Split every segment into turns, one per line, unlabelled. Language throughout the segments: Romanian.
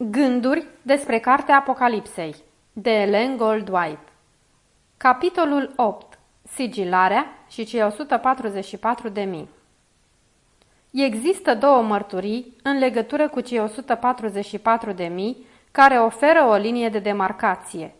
Gânduri despre Cartea Apocalipsei de Ellen Goldwhite Capitolul 8 Sigilarea și cei 144 de mii Există două mărturii în legătură cu cei 144 de mii care oferă o linie de demarcație.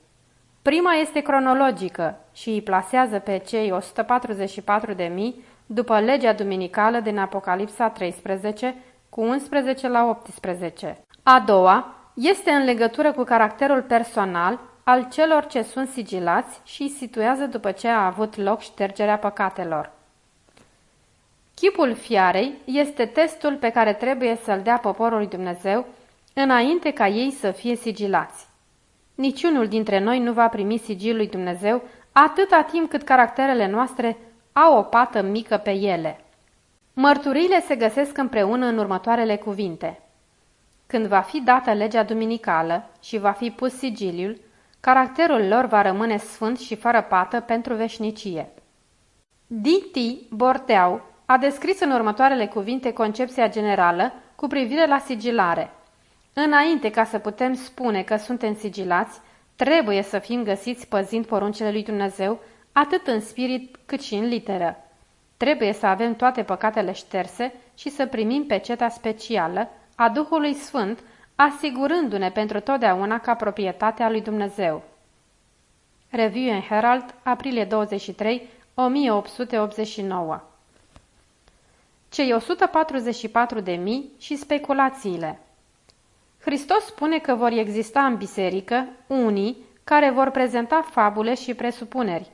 Prima este cronologică și îi plasează pe cei 144 de mii după legea duminicală din Apocalipsa 13 cu 11 la 18. A doua este în legătură cu caracterul personal al celor ce sunt sigilați și îi situează după ce a avut loc ștergerea păcatelor. Chipul fiarei este testul pe care trebuie să-l dea poporul lui Dumnezeu înainte ca ei să fie sigilați. Niciunul dintre noi nu va primi sigilul lui Dumnezeu atâta timp cât caracterele noastre au o pată mică pe ele. Mărturile se găsesc împreună în următoarele cuvinte – când va fi dată legea duminicală și va fi pus sigiliul, caracterul lor va rămâne sfânt și fără pată pentru veșnicie. D.T. Borteau a descris în următoarele cuvinte concepția generală cu privire la sigilare. Înainte ca să putem spune că suntem sigilați, trebuie să fim găsiți păzind poruncile lui Dumnezeu, atât în spirit cât și în literă. Trebuie să avem toate păcatele șterse și să primim peceta specială, a Duhului Sfânt, asigurându-ne pentru totdeauna ca proprietatea lui Dumnezeu. Review and Herald, aprilie 23, 1889 Cei 144 de mii și speculațiile Hristos spune că vor exista în biserică unii care vor prezenta fabule și presupuneri,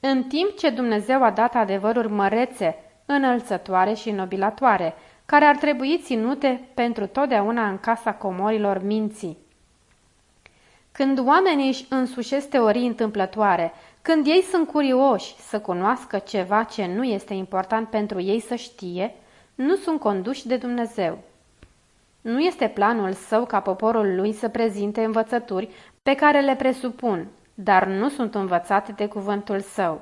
în timp ce Dumnezeu a dat adevăruri mărețe, înălțătoare și nobilatoare, care ar trebui ținute pentru totdeauna în casa comorilor minții. Când oamenii își însușesc teorii întâmplătoare, când ei sunt curioși să cunoască ceva ce nu este important pentru ei să știe, nu sunt conduși de Dumnezeu. Nu este planul său ca poporul lui să prezinte învățături pe care le presupun, dar nu sunt învățate de cuvântul său.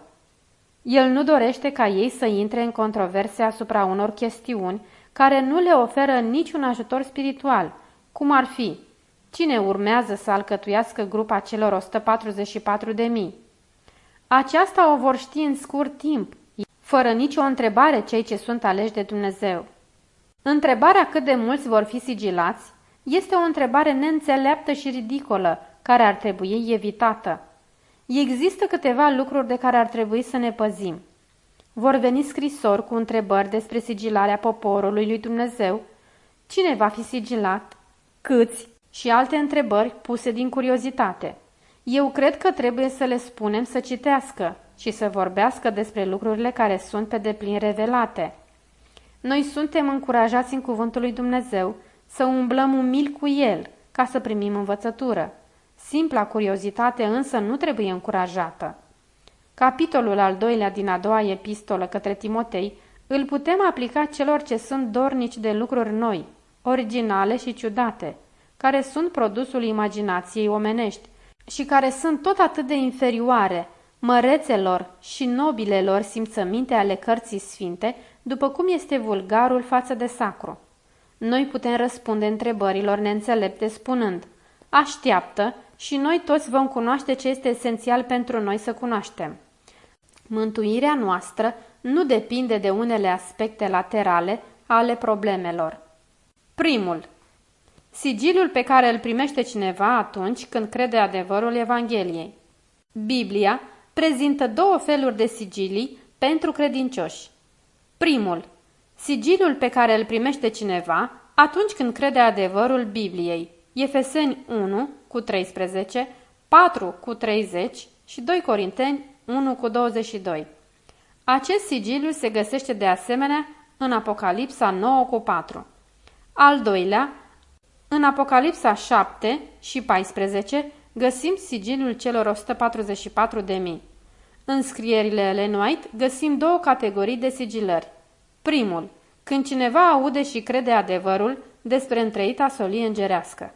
El nu dorește ca ei să intre în controverse asupra unor chestiuni care nu le oferă niciun ajutor spiritual, cum ar fi cine urmează să alcătuiască grupa celor 144 de mii. Aceasta o vor ști în scurt timp, fără nicio întrebare cei ce sunt aleși de Dumnezeu. Întrebarea cât de mulți vor fi sigilați este o întrebare neînțeleaptă și ridicolă, care ar trebui evitată. Există câteva lucruri de care ar trebui să ne păzim. Vor veni scrisori cu întrebări despre sigilarea poporului lui Dumnezeu, cine va fi sigilat, câți și alte întrebări puse din curiozitate. Eu cred că trebuie să le spunem să citească și să vorbească despre lucrurile care sunt pe deplin revelate. Noi suntem încurajați în cuvântul lui Dumnezeu să umblăm umil cu el ca să primim învățătură. Simpla curiozitate însă nu trebuie încurajată. Capitolul al doilea din a doua epistolă către Timotei îl putem aplica celor ce sunt dornici de lucruri noi, originale și ciudate, care sunt produsul imaginației omenești și care sunt tot atât de inferioare mărețelor și nobilelor simțăminte ale cărții sfinte, după cum este vulgarul față de sacru. Noi putem răspunde întrebărilor neînțelepte spunând, așteaptă și noi toți vom cunoaște ce este esențial pentru noi să cunoaștem. Mântuirea noastră nu depinde de unele aspecte laterale ale problemelor. Primul. Sigiliul pe care îl primește cineva atunci când crede adevărul Evangheliei. Biblia prezintă două feluri de sigilii pentru credincioși. Primul. Sigiliul pe care îl primește cineva atunci când crede adevărul Bibliei. Efeseni 1 cu 13, 4 cu 30 și 2 Corinteni 1 cu 22. Acest sigiliu se găsește de asemenea în Apocalipsa 9 cu 4. Al doilea, în Apocalipsa 7 și 14 găsim sigiliul celor 144 de mii. În scrierile Ellen White găsim două categorii de sigilări. Primul, când cineva aude și crede adevărul despre întreita solie îngerească.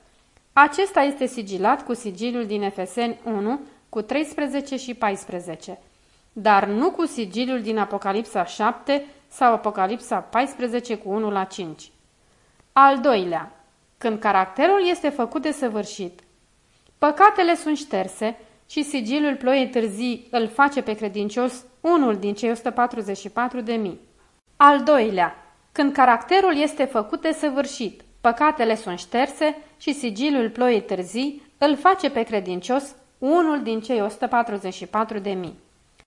Acesta este sigilat cu sigiliul din Efeseni 1 cu 13 și 14, dar nu cu sigiliul din Apocalipsa 7 sau Apocalipsa 14 cu 1 la 5. Al doilea, când caracterul este făcut de săvârșit. Păcatele sunt șterse și sigiliul ploiei târzii îl face pe credincios unul din cei 144 de mii. Al doilea, când caracterul este făcut de săvârșit, păcatele sunt șterse și sigiliul ploiei târzii îl face pe credincios unul din cei 144 de mii.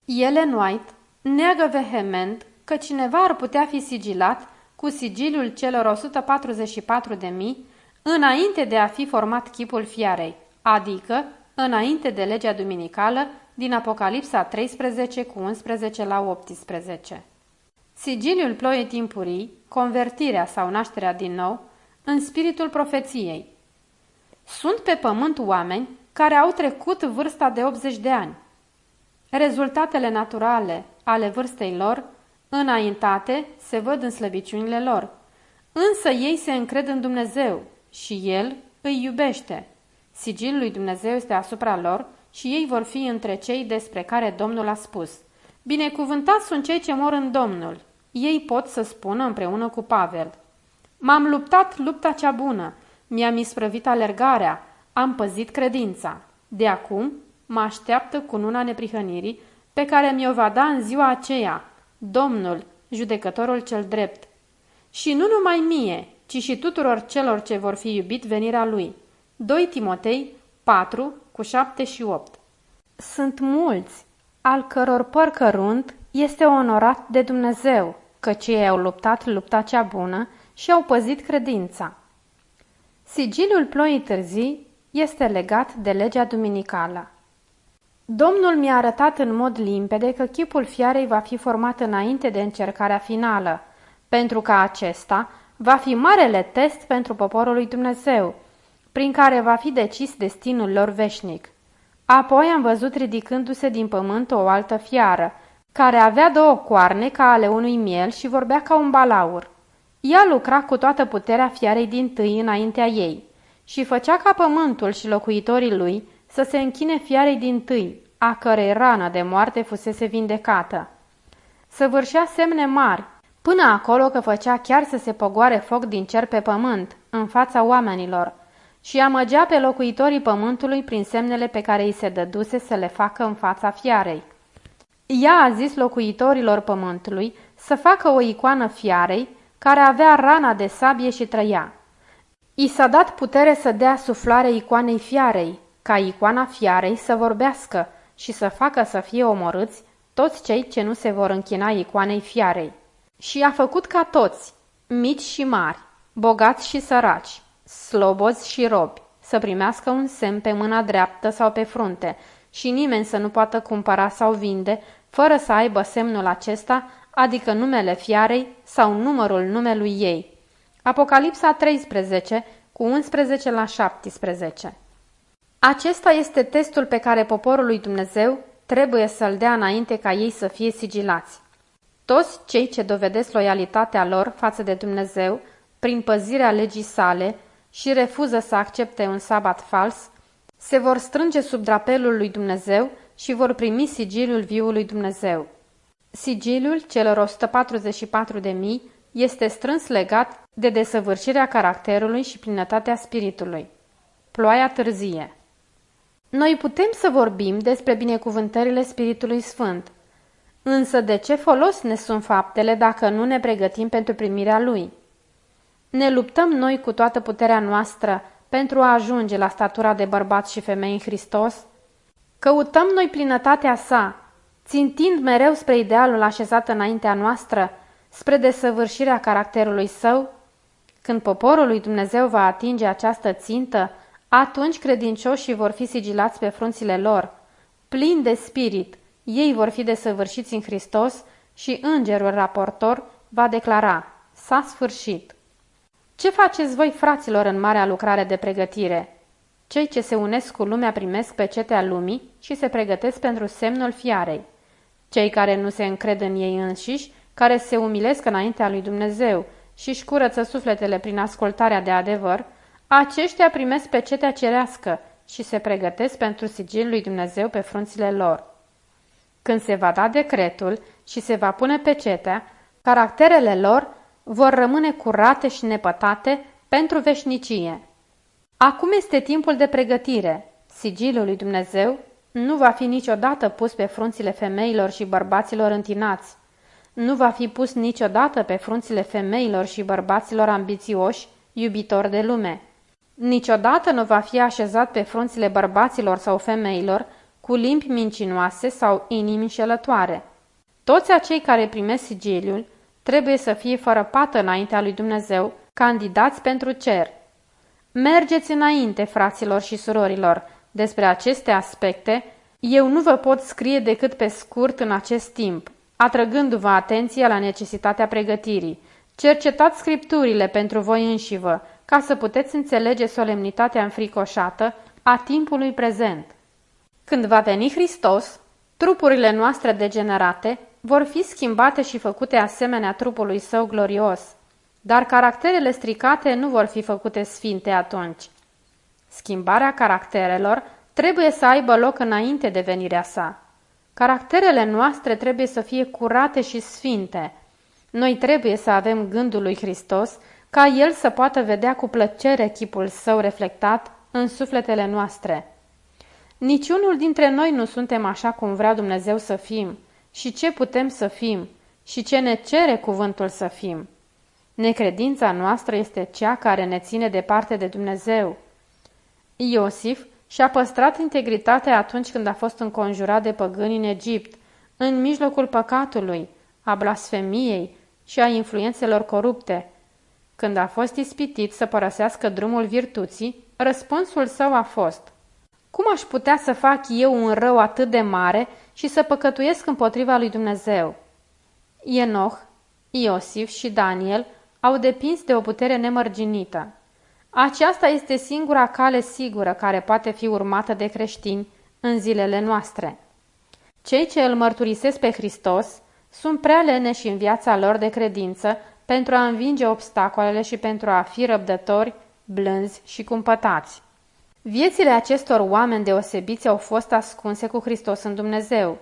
Ellen White neagă vehement că cineva ar putea fi sigilat cu sigiliul celor 144 de mii înainte de a fi format chipul fiarei, adică înainte de legea duminicală din Apocalipsa 13 cu 11 la 18. Sigiliul ploii timpurii, convertirea sau nașterea din nou, în spiritul profeției. Sunt pe pământ oameni care au trecut vârsta de 80 de ani. Rezultatele naturale ale vârstei lor, înaintate, se văd în slăbiciunile lor, însă ei se încred în Dumnezeu și El îi iubește. Sigilul lui Dumnezeu este asupra lor și ei vor fi între cei despre care Domnul a spus. Binecuvântați sunt cei ce mor în Domnul. Ei pot să spună împreună cu Pavel. M-am luptat lupta cea bună, mi-am isprăvit alergarea, am păzit credința. De acum mă așteaptă cu nuna neprihănirii pe care mi-o va da în ziua aceea, Domnul, judecătorul cel drept. Și nu numai mie, ci și tuturor celor ce vor fi iubit venirea lui. 2 Timotei 4 cu 7 și 8 Sunt mulți, al căror păr cărunt este onorat de Dumnezeu, căci ei au luptat lupta cea bună și au păzit credința. Sigiliul ploii târzii este legat de legea duminicală. Domnul mi-a arătat în mod limpede că chipul fiarei va fi format înainte de încercarea finală, pentru că acesta va fi marele test pentru poporul lui Dumnezeu, prin care va fi decis destinul lor veșnic. Apoi am văzut ridicându-se din pământ o altă fiară, care avea două coarne ca ale unui miel și vorbea ca un balaur. Ea lucra cu toată puterea fiarei din tâi înaintea ei și făcea ca pământul și locuitorii lui să se închine fiarei din tâi, a cărei rană de moarte fusese vindecată. Săvârșea semne mari, până acolo că făcea chiar să se pogoare foc din cer pe pământ, în fața oamenilor, și amăgea pe locuitorii pământului prin semnele pe care îi se dăduse să le facă în fața fiarei. Ea a zis locuitorilor pământului să facă o icoană fiarei care avea rana de sabie și trăia. I s-a dat putere să dea suflare icoanei fiarei, ca icoana fiarei să vorbească și să facă să fie omorâți toți cei ce nu se vor închina icoanei fiarei. Și a făcut ca toți, mici și mari, bogați și săraci, slobozi și robi, să primească un semn pe mâna dreaptă sau pe frunte și nimeni să nu poată cumpăra sau vinde fără să aibă semnul acesta, adică numele fiarei sau numărul numelui ei. Apocalipsa 13, cu 11 la 17 Acesta este testul pe care poporul lui Dumnezeu trebuie să-l dea înainte ca ei să fie sigilați. Toți cei ce dovedesc loialitatea lor față de Dumnezeu prin păzirea legii sale și refuză să accepte un sabat fals, se vor strânge sub drapelul lui Dumnezeu și vor primi sigiliul viului Dumnezeu. Sigiliul celor 144 de mii este strâns legat de desăvârșirea caracterului și plinătatea spiritului. Ploaia târzie Noi putem să vorbim despre binecuvântările Spiritului Sfânt, însă de ce folos ne sunt faptele dacă nu ne pregătim pentru primirea Lui? Ne luptăm noi cu toată puterea noastră pentru a ajunge la statura de bărbați și femei în Hristos? Căutăm noi plinătatea sa, țintind mereu spre idealul așezat înaintea noastră, spre desăvârșirea caracterului său? Când poporul lui Dumnezeu va atinge această țintă, atunci credincioșii vor fi sigilați pe frunțile lor. Plini de spirit, ei vor fi desăvârșiți în Hristos și îngerul raportor va declara, s-a sfârșit. Ce faceți voi, fraților, în marea lucrare de pregătire? Cei ce se unesc cu lumea primesc pe cetea lumii și se pregătesc pentru semnul fiarei. Cei care nu se încred în ei înșiși, care se umilesc înaintea lui Dumnezeu și își curăță sufletele prin ascultarea de adevăr, aceștia primesc pe cetea cerească și se pregătesc pentru sigilul lui Dumnezeu pe frunțile lor. Când se va da decretul și se va pune pe cetea, caracterele lor vor rămâne curate și nepătate pentru veșnicie. Acum este timpul de pregătire. Sigilul lui Dumnezeu nu va fi niciodată pus pe frunțile femeilor și bărbaților întinați. Nu va fi pus niciodată pe frunțile femeilor și bărbaților ambițioși, iubitori de lume. Niciodată nu va fi așezat pe frunțile bărbaților sau femeilor cu limbi mincinoase sau inimi înșelătoare. Toți acei care primesc sigiliul trebuie să fie fără pată înaintea lui Dumnezeu, candidați pentru cer. Mergeți înainte, fraților și surorilor, despre aceste aspecte, eu nu vă pot scrie decât pe scurt în acest timp, atrăgându-vă atenția la necesitatea pregătirii. Cercetați scripturile pentru voi înșivă, ca să puteți înțelege solemnitatea înfricoșată a timpului prezent. Când va veni Hristos, trupurile noastre degenerate vor fi schimbate și făcute asemenea trupului său glorios, dar caracterele stricate nu vor fi făcute sfinte atunci. Schimbarea caracterelor trebuie să aibă loc înainte de venirea sa. Caracterele noastre trebuie să fie curate și sfinte. Noi trebuie să avem gândul lui Hristos ca El să poată vedea cu plăcere chipul său reflectat în sufletele noastre. Niciunul dintre noi nu suntem așa cum vrea Dumnezeu să fim și ce putem să fim și ce ne cere cuvântul să fim. Necredința noastră este cea care ne ține departe de Dumnezeu. Iosif și-a păstrat integritatea atunci când a fost înconjurat de păgâni în Egipt, în mijlocul păcatului, a blasfemiei și a influențelor corupte. Când a fost ispitit să părăsească drumul virtuții, răspunsul său a fost Cum aș putea să fac eu un rău atât de mare și să păcătuiesc împotriva lui Dumnezeu? Enoch, Iosif și Daniel au depins de o putere nemărginită. Aceasta este singura cale sigură care poate fi urmată de creștini în zilele noastre. Cei ce îl mărturisesc pe Hristos sunt prea leneși în viața lor de credință pentru a învinge obstacolele și pentru a fi răbdători, blânzi și cumpătați. Viețile acestor oameni deosebiți au fost ascunse cu Hristos în Dumnezeu.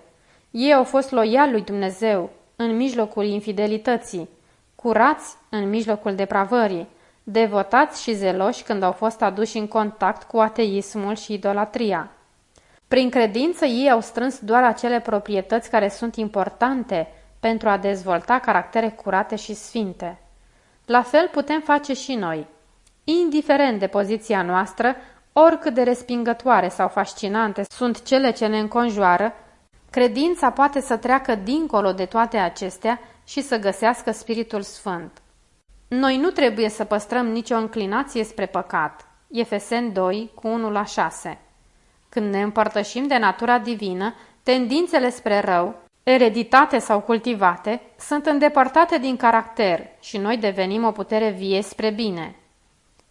Ei au fost loiali lui Dumnezeu în mijlocul infidelității, curați în mijlocul depravării, devotați și zeloși când au fost aduși în contact cu ateismul și idolatria. Prin credință ei au strâns doar acele proprietăți care sunt importante pentru a dezvolta caractere curate și sfinte. La fel putem face și noi. Indiferent de poziția noastră, oricât de respingătoare sau fascinante sunt cele ce ne înconjoară, credința poate să treacă dincolo de toate acestea și să găsească Spiritul Sfânt. Noi nu trebuie să păstrăm nicio înclinație spre păcat. Efesen 2, cu 1 la 6. Când ne împărtășim de natura divină, tendințele spre rău, ereditate sau cultivate, sunt îndepărtate din caracter și noi devenim o putere vie spre bine.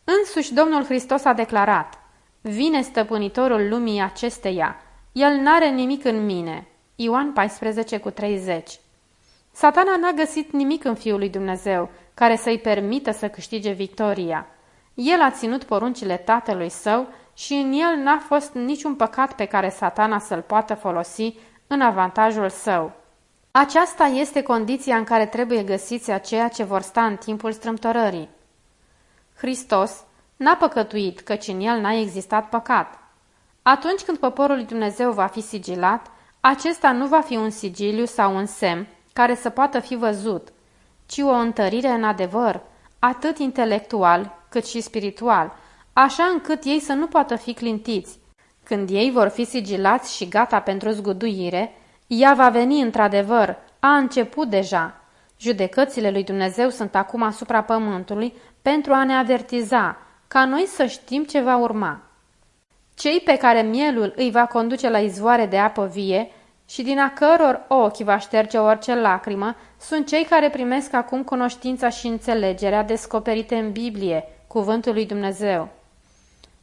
Însuși Domnul Hristos a declarat, Vine stăpânitorul lumii acesteia, el n-are nimic în mine. Ioan 14 cu 30 Satana n-a găsit nimic în Fiul lui Dumnezeu care să-i permită să câștige victoria. El a ținut poruncile tatălui său și în el n-a fost niciun păcat pe care satana să-l poată folosi în avantajul său. Aceasta este condiția în care trebuie găsiți aceia ce vor sta în timpul strâmtorării. Hristos n-a păcătuit, căci în el n-a existat păcat. Atunci când poporul lui Dumnezeu va fi sigilat, acesta nu va fi un sigiliu sau un semn care să poată fi văzut, ci o întărire în adevăr, atât intelectual cât și spiritual, așa încât ei să nu poată fi clintiți. Când ei vor fi sigilați și gata pentru zguduire, ea va veni într-adevăr, a început deja. Judecățile lui Dumnezeu sunt acum asupra pământului pentru a ne avertiza, ca noi să știm ce va urma. Cei pe care mielul îi va conduce la izvoare de apă vie și din a căror ochi va șterge orice lacrimă, sunt cei care primesc acum cunoștința și înțelegerea descoperite în Biblie, cuvântul lui Dumnezeu.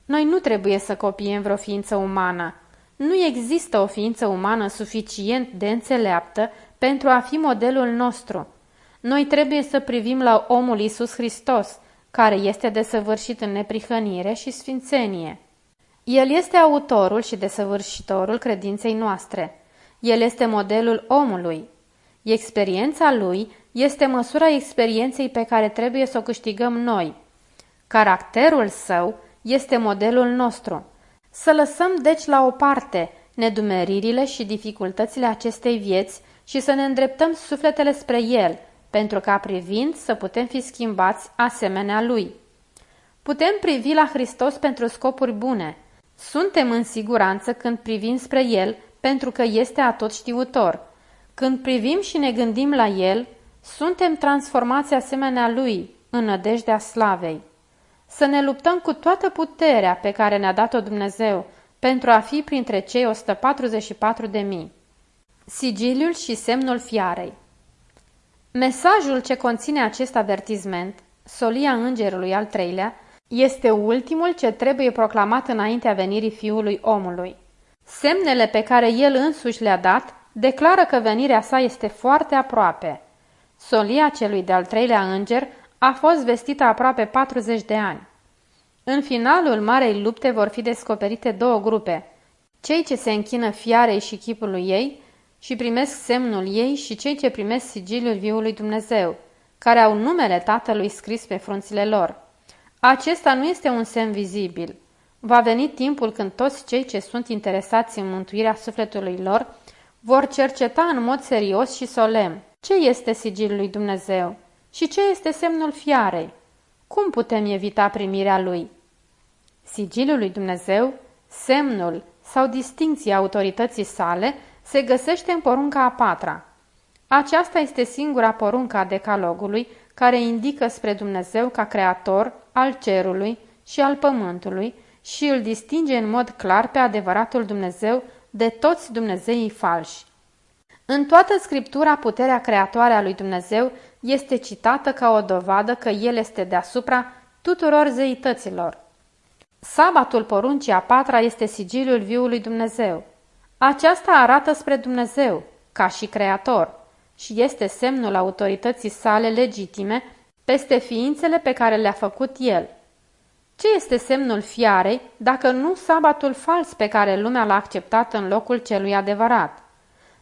Noi nu trebuie să copiem vreo ființă umană. Nu există o ființă umană suficient de înțeleaptă pentru a fi modelul nostru. Noi trebuie să privim la omul Isus Hristos, care este desăvârșit în neprihănire și sfințenie. El este autorul și desăvârșitorul credinței noastre. El este modelul omului. Experiența lui este măsura experienței pe care trebuie să o câștigăm noi. Caracterul său este modelul nostru. Să lăsăm deci la o parte nedumeririle și dificultățile acestei vieți și să ne îndreptăm sufletele spre El, pentru ca privind să putem fi schimbați asemenea Lui. Putem privi la Hristos pentru scopuri bune. Suntem în siguranță când privim spre El, pentru că este atot știutor. Când privim și ne gândim la El, suntem transformați asemenea Lui, în nădejdea slavei. Să ne luptăm cu toată puterea pe care ne-a dat-o Dumnezeu, pentru a fi printre cei 144 de mii. Sigiliul și semnul fiarei Mesajul ce conține acest avertizment, solia îngerului al treilea, este ultimul ce trebuie proclamat înaintea venirii fiului omului. Semnele pe care el însuși le-a dat declară că venirea sa este foarte aproape. Solia celui de-al treilea înger a fost vestită aproape 40 de ani. În finalul marei lupte vor fi descoperite două grupe, cei ce se închină fiarei și chipului ei și primesc semnul ei și cei ce primesc sigiliul viului Dumnezeu, care au numele Tatălui scris pe frunțile lor. Acesta nu este un semn vizibil. Va veni timpul când toți cei ce sunt interesați în mântuirea sufletului lor vor cerceta în mod serios și solemn ce este sigilul lui Dumnezeu și ce este semnul fiarei. Cum putem evita primirea lui? Sigiliul lui Dumnezeu, semnul sau distinția autorității sale se găsește în porunca a patra. Aceasta este singura poruncă a decalogului care indică spre Dumnezeu ca creator al cerului și al pământului și îl distinge în mod clar pe adevăratul Dumnezeu de toți Dumnezeii falși. În toată Scriptura, puterea creatoare a lui Dumnezeu este citată ca o dovadă că El este deasupra tuturor zeităților. Sabatul poruncii a patra este sigiliul viului Dumnezeu. Aceasta arată spre Dumnezeu, ca și creator, și este semnul autorității sale legitime peste ființele pe care le-a făcut El. Ce este semnul fiarei dacă nu sabatul fals pe care lumea l-a acceptat în locul celui adevărat?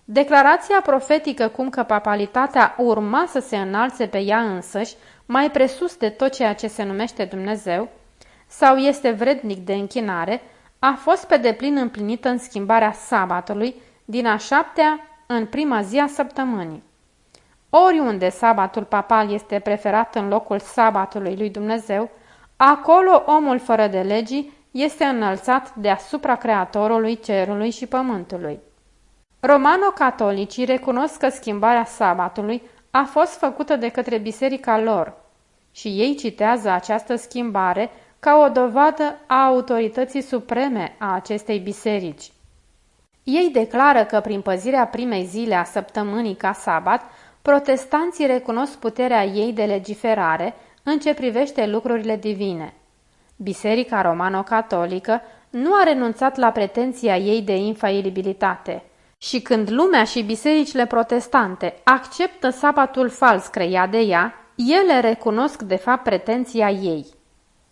Declarația profetică cum că papalitatea urma să se înalțe pe ea însăși, mai presus de tot ceea ce se numește Dumnezeu, sau este vrednic de închinare, a fost pe deplin împlinită în schimbarea sabatului din a șaptea în prima zi a săptămânii. Oriunde sabatul papal este preferat în locul sabatului lui Dumnezeu, acolo omul fără de legii este înălțat deasupra creatorului cerului și pământului. Romano-catolicii recunosc că schimbarea sabatului a fost făcută de către biserica lor și ei citează această schimbare ca o dovadă a autorității supreme a acestei biserici. Ei declară că prin păzirea primei zile a săptămânii ca sabat, protestanții recunosc puterea ei de legiferare în ce privește lucrurile divine. Biserica romano-catolică nu a renunțat la pretenția ei de infailibilitate – și când lumea și bisericile protestante acceptă sabatul fals creat de ea, ele recunosc de fapt pretenția ei.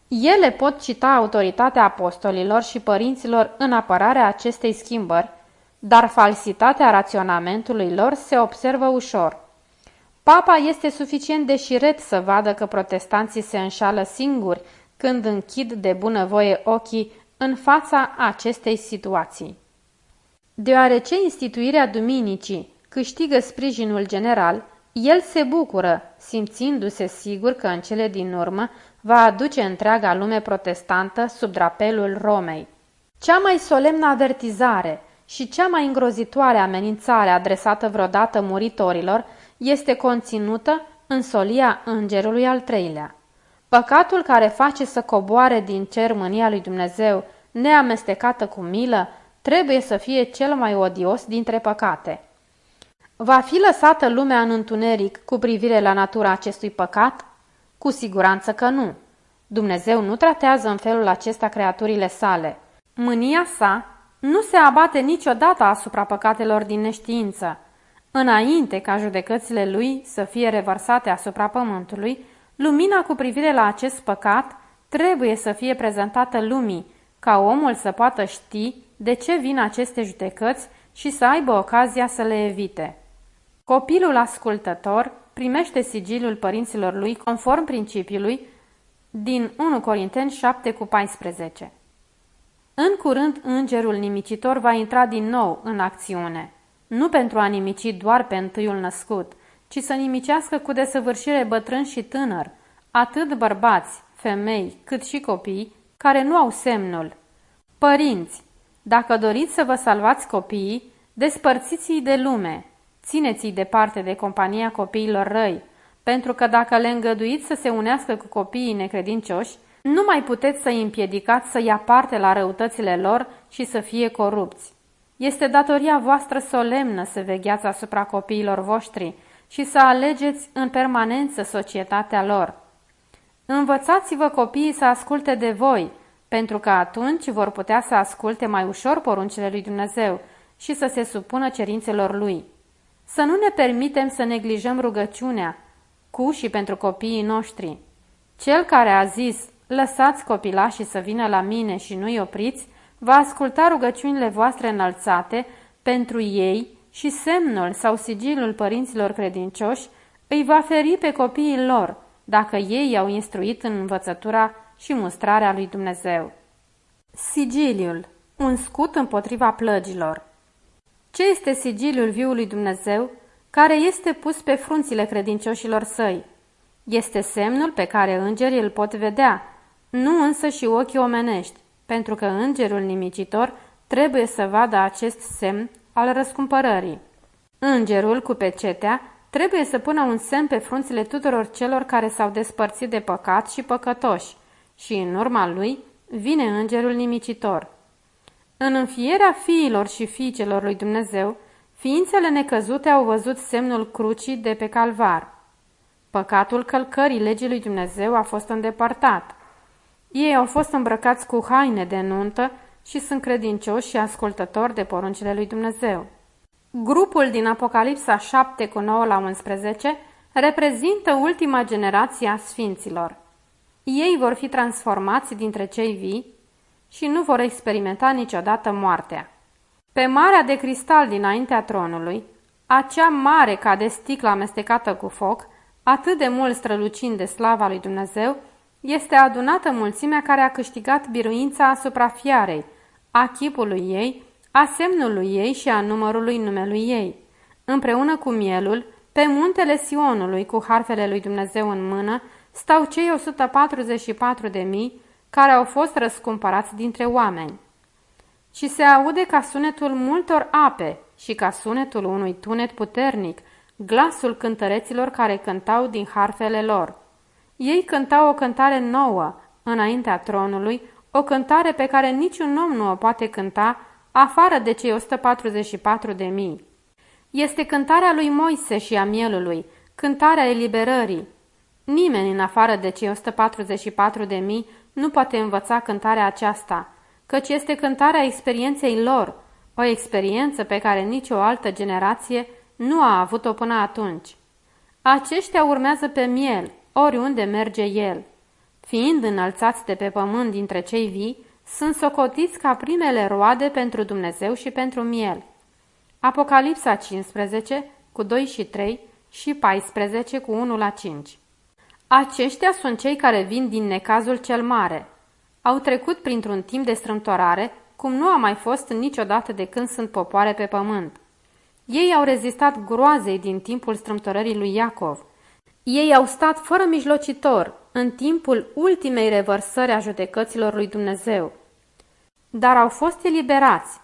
Ele pot cita autoritatea apostolilor și părinților în apărarea acestei schimbări, dar falsitatea raționamentului lor se observă ușor. Papa este suficient de șiret să vadă că protestanții se înșală singuri când închid de bunăvoie ochii în fața acestei situații. Deoarece instituirea duminicii câștigă sprijinul general, el se bucură, simțindu-se sigur că în cele din urmă va aduce întreaga lume protestantă sub drapelul Romei. Cea mai solemnă avertizare și cea mai îngrozitoare amenințare adresată vreodată muritorilor este conținută în solia îngerului al treilea. Păcatul care face să coboare din cer mânia lui Dumnezeu, neamestecată cu milă, trebuie să fie cel mai odios dintre păcate. Va fi lăsată lumea în întuneric cu privire la natura acestui păcat? Cu siguranță că nu. Dumnezeu nu tratează în felul acesta creaturile sale. Mânia sa nu se abate niciodată asupra păcatelor din neștiință. Înainte ca judecățile lui să fie revărsate asupra pământului, lumina cu privire la acest păcat trebuie să fie prezentată lumii, ca omul să poată ști de ce vin aceste judecăți și să aibă ocazia să le evite. Copilul ascultător primește sigiliul părinților lui conform principiului Din 1 Corinteni 7 cu 14 În curând îngerul nimicitor va intra din nou în acțiune, nu pentru a nimici doar pe întâiul născut, ci să nimicească cu desăvârșire bătrân și tânăr, atât bărbați, femei, cât și copii, care nu au semnul. Părinți, dacă doriți să vă salvați copiii, despărțiți-i de lume, țineți-i departe de compania copiilor răi, pentru că dacă le îngăduiți să se unească cu copiii necredincioși, nu mai puteți să-i împiedicați să ia parte la răutățile lor și să fie corupți. Este datoria voastră solemnă să vegheați asupra copiilor voștri și să alegeți în permanență societatea lor. Învățați-vă copiii să asculte de voi, pentru că atunci vor putea să asculte mai ușor poruncile lui Dumnezeu și să se supună cerințelor lui. Să nu ne permitem să neglijăm rugăciunea, cu și pentru copiii noștri. Cel care a zis, lăsați copilașii să vină la mine și nu-i opriți, va asculta rugăciunile voastre înălțate pentru ei și semnul sau sigilul părinților credincioși îi va feri pe copiii lor, dacă ei i-au instruit în învățătura și mustrarea lui Dumnezeu. Sigiliul, un scut împotriva plăgilor. Ce este sigiliul viului Dumnezeu, care este pus pe frunțile credincioșilor săi? Este semnul pe care îngerii îl pot vedea, nu însă și ochii omenești, pentru că îngerul nimicitor trebuie să vadă acest semn al răscumpărării. Îngerul cu pecetea trebuie să pună un semn pe frunțile tuturor celor care s-au despărțit de păcat și păcătoși și în urma lui vine îngerul nimicitor. În înfierea fiilor și fiicelor lui Dumnezeu, ființele necăzute au văzut semnul crucii de pe calvar. Păcatul călcării legii lui Dumnezeu a fost îndepărtat. Ei au fost îmbrăcați cu haine de nuntă și sunt credincioși și ascultători de poruncile lui Dumnezeu. Grupul din Apocalipsa 7 cu 9 la 11 reprezintă ultima generație a sfinților. Ei vor fi transformați dintre cei vii și nu vor experimenta niciodată moartea. Pe marea de cristal dinaintea tronului, acea mare ca de sticlă amestecată cu foc, atât de mult strălucind de slava lui Dumnezeu, este adunată mulțimea care a câștigat biruința asupra fiarei, a chipului ei, a semnului ei și a numărului numelui ei. Împreună cu mielul, pe muntele Sionului, cu harfele lui Dumnezeu în mână, stau cei 144 de mii care au fost răscumpărați dintre oameni. Și se aude ca sunetul multor ape și ca sunetul unui tunet puternic, glasul cântăreților care cântau din harfele lor. Ei cântau o cântare nouă, înaintea tronului, o cântare pe care niciun om nu o poate cânta, afară de cei 144 de mii. Este cântarea lui Moise și a mielului, cântarea eliberării. Nimeni în afară de cei 144 de mii nu poate învăța cântarea aceasta, căci este cântarea experienței lor, o experiență pe care nicio altă generație nu a avut-o până atunci. Aceștia urmează pe miel, oriunde merge el. Fiind înălțați de pe pământ dintre cei vii, sunt socotiți ca primele roade pentru Dumnezeu și pentru miel. Apocalipsa 15 cu 2 și 3 și 14 cu 1 la 5 Aceștia sunt cei care vin din necazul cel mare. Au trecut printr-un timp de strâmtorare, cum nu a mai fost niciodată de când sunt popoare pe pământ. Ei au rezistat groazei din timpul strâmtorării lui Iacov. Ei au stat fără mijlocitor în timpul ultimei revărsări a judecăților lui Dumnezeu. Dar au fost eliberați,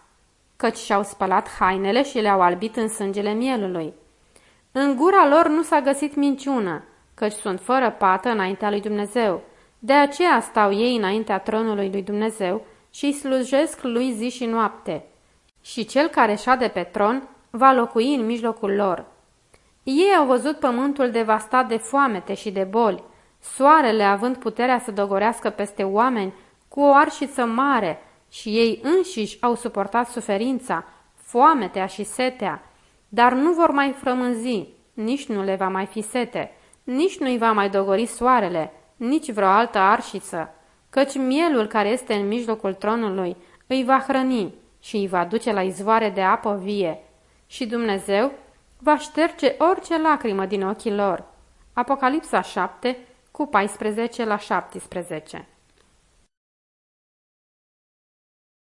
căci și-au spălat hainele și le-au albit în sângele mielului. În gura lor nu s-a găsit minciună, căci sunt fără pată înaintea lui Dumnezeu. De aceea stau ei înaintea tronului lui Dumnezeu și îi slujesc lui zi și noapte. Și cel care șade pe tron va locui în mijlocul lor. Ei au văzut pământul devastat de foamete și de boli, soarele având puterea să dogorească peste oameni cu o arșiță mare și ei înșiși au suportat suferința, foametea și setea, dar nu vor mai frămânzi, nici nu le va mai fi sete, nici nu-i va mai dogori soarele, nici vreo altă arșiță, căci mielul care este în mijlocul tronului îi va hrăni și îi va duce la izvoare de apă vie. Și Dumnezeu va șterge orice lacrimă din ochii lor. Apocalipsa 7, cu cu 14 la 17.